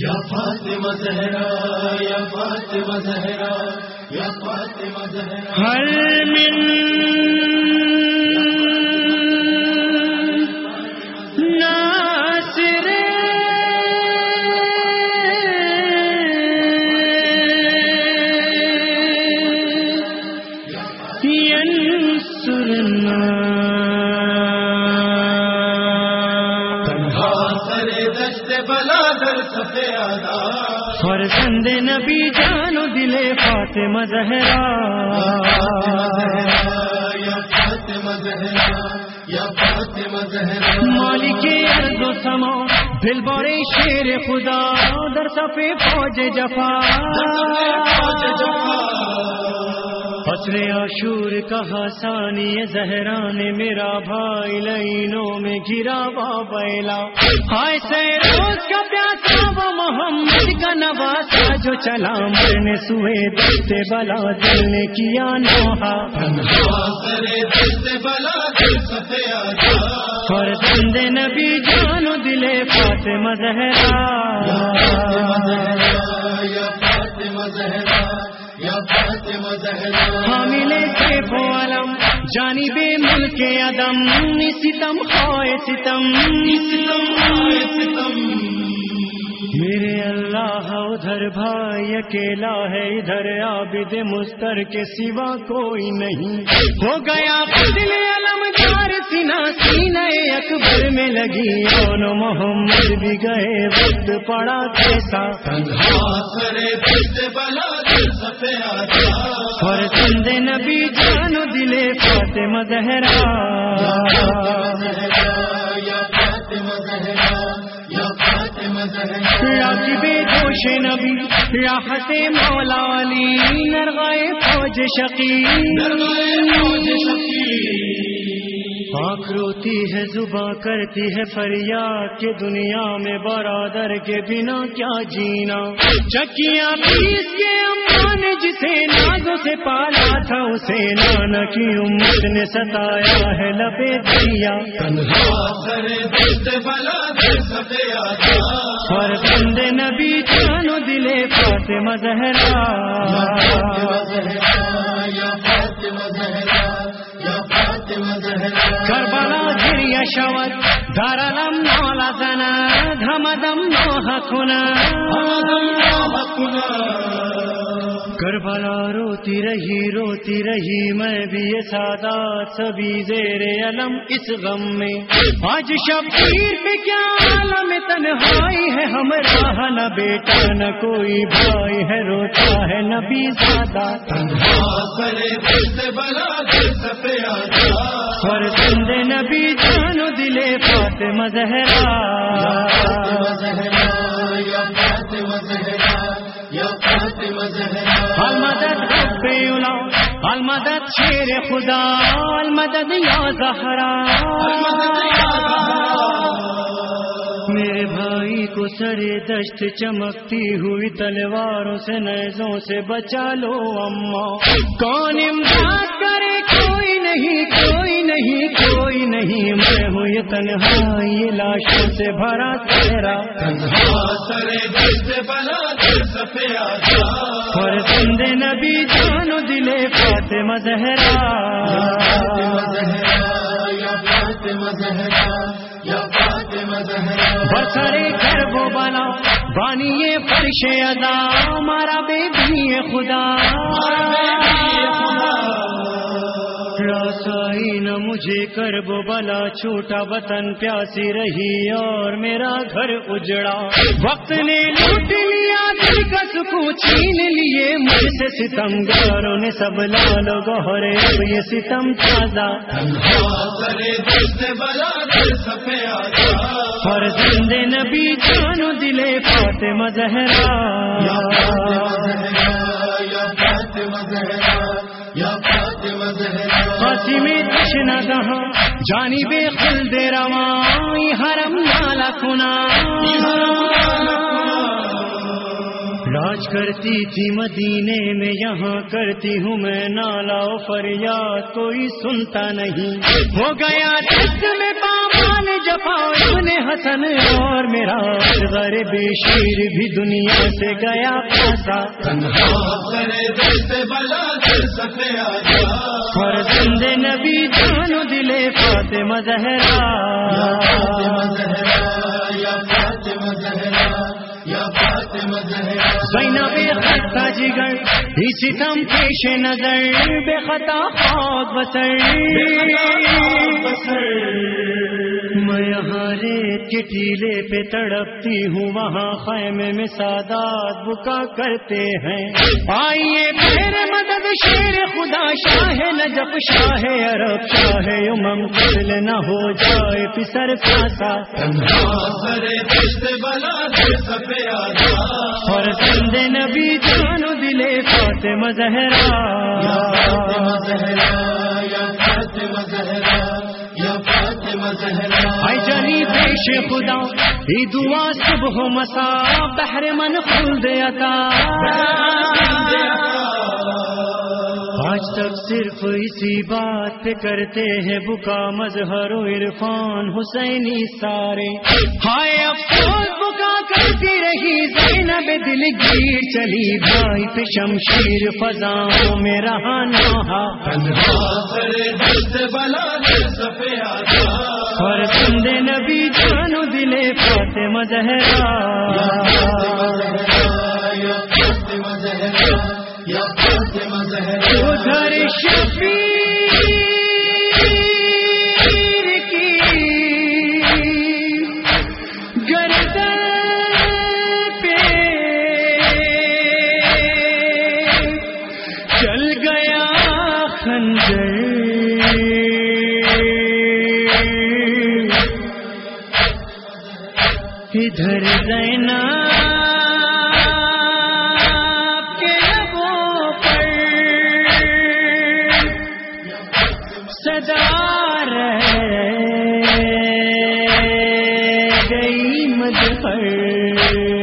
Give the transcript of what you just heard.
یا فاطمہ زہرا یا فاطمہ زہرا یا فاطمہ زہرا۔ ہر من فرزند نبی جانو دلے فاطمہ زہرا۔ یا فاطمہ زہرا یا فاطمہ زہرا۔ مالک ارض و سما شیر خدا در صفے فوج جفا۔ فصل عاشور کہا ثانی زہرا نے میرا بھائی لینوں میں گرا وا ہائے سے روز کا پیاسا وہ محمد کا نواسا جو چلا مرنے سوئے دستے بلا دل نے کیا نوحا تنہا سرے نبی جانو دلے فاطمہ زہرا یا فاطمہ زہرا۔ فاطمہ زہرا حامل سے علم جانی بے ملک عدم ستم خوائے ستم۔ میرے اللہ، ادھر بھائی، اکیلا ہے، ادھر عابد مستر کے سوا کوئی نہیں۔ ہو گیا دل علم، جار سینا سینا اکبر میں لگی۔ اور محمد بھی گئے، وقت پڑا کیسا۔ تنہا بلا در نبی جانو دلے فاطمہ زہرا. راکب جوش نبی، راحت مولا علی نرغائے فوج شقی. آنکھ روتی ہے، زباں کرتی ہے فریاد کے دنیا میں برادر کے بنا کیا جینا. چکیاں پیس پالا تھا اسے نانا کی امت نے ستایا ہے لبے دیا اور بند نبی جانو دلے فاطمہ زہرا۔ کربلا گریا شوت دارلم مولا زنا، دھمدم نوح کنا۔ کربلا روتی رہی روتی رہی، میں بھی یہ سادات سبھی زیر علم اس غم میں۔ آج شبیر پہ کیا عالم تنہائی ہے؟ ہمارا ہاں نہ بیٹا، نہ کوئی بھائی ہے، روتا ہے نبی زیادہ اور بند نبی جانو دلے فاطمہ زہرا۔ خدا، المدد یا زہرا۔ میرے بھائی کو سر دشت چمکتی ہوئی تلواروں سے، نیزوں سے بچا لو اما۔ کون امداد نہیں، کوئی نہیں کوئی نہیں، میں ہوں یہ تنہائی یہ لاشوں سے بھرا تیرا۔ اور زند نبی جانو دلے فاطمہ زہرا۔ برسرے گھر وہ بنا بانی فرش ادا، مارا بے بھی خدا۔ رسائی نہ مجھے کر وہ بلا، چھوٹا وطن پیاسی رہی اور میرا گھر اجڑا۔ وقت نے لوٹ لیا دل کا سکون چھین لیے۔ مجھ سے ستم گاروں نے سب لالو گہرے اب یہ ستم تازہ۔ اور زند نبی جانو دلے فاطمہ زہرا۔ پاسی میں دشنا دہاں جانی بے خل دے رواں حرم نالا کنا۔ راج کرتی تھی مدینے میں یہاں کرتی ہوں میں نالا و فریاد کوئی سنتا نہیں۔ ہو گیا دست میں پامال جان جفا ابن حسن اور میرا غریب شیر بھی دنیا سے گیا پھنسا فاطمہ زہرا زینا بے خطا جگر اسی ستم پیش نظر بے خطا خاک بسر۔ میں یہاں ریت کے ٹیلے پہ تڑپتی ہوں وہاں خیمے میں سادات بکا کرتے ہیں۔ آئیے پھر مدد شیر خدا شاہ نجف شاہ عرب شاہ امم قتل نہ ہو جائے پسر آجا اور زندے نبی جانو دلے فاطمہ زہرا۔ یا فاطمہ زہرا یا فاطمہ زہرا۔ فاطمہ آئی جانی پیش خدا، ای دعا صبح و مسا، بحر من خلد عطا. آج تک صرف اسی بات پہ کرتے ہیں بکا مظہر و عرفان حسینی سارے۔ ہائے افسوس بکا کرتی رہی، زینب دل گیر چلی، بھائی پہ شمشیر فضاؤں میں رہا نہا۔ اور بندے نبی جانو دلے فاطمہ زہرا. یا فاطمہ زہرا یا فاطمہ زہرا ادھر شفیر ادھر زینا کے لبوں پر صدا رہ گئی مجھ پر۔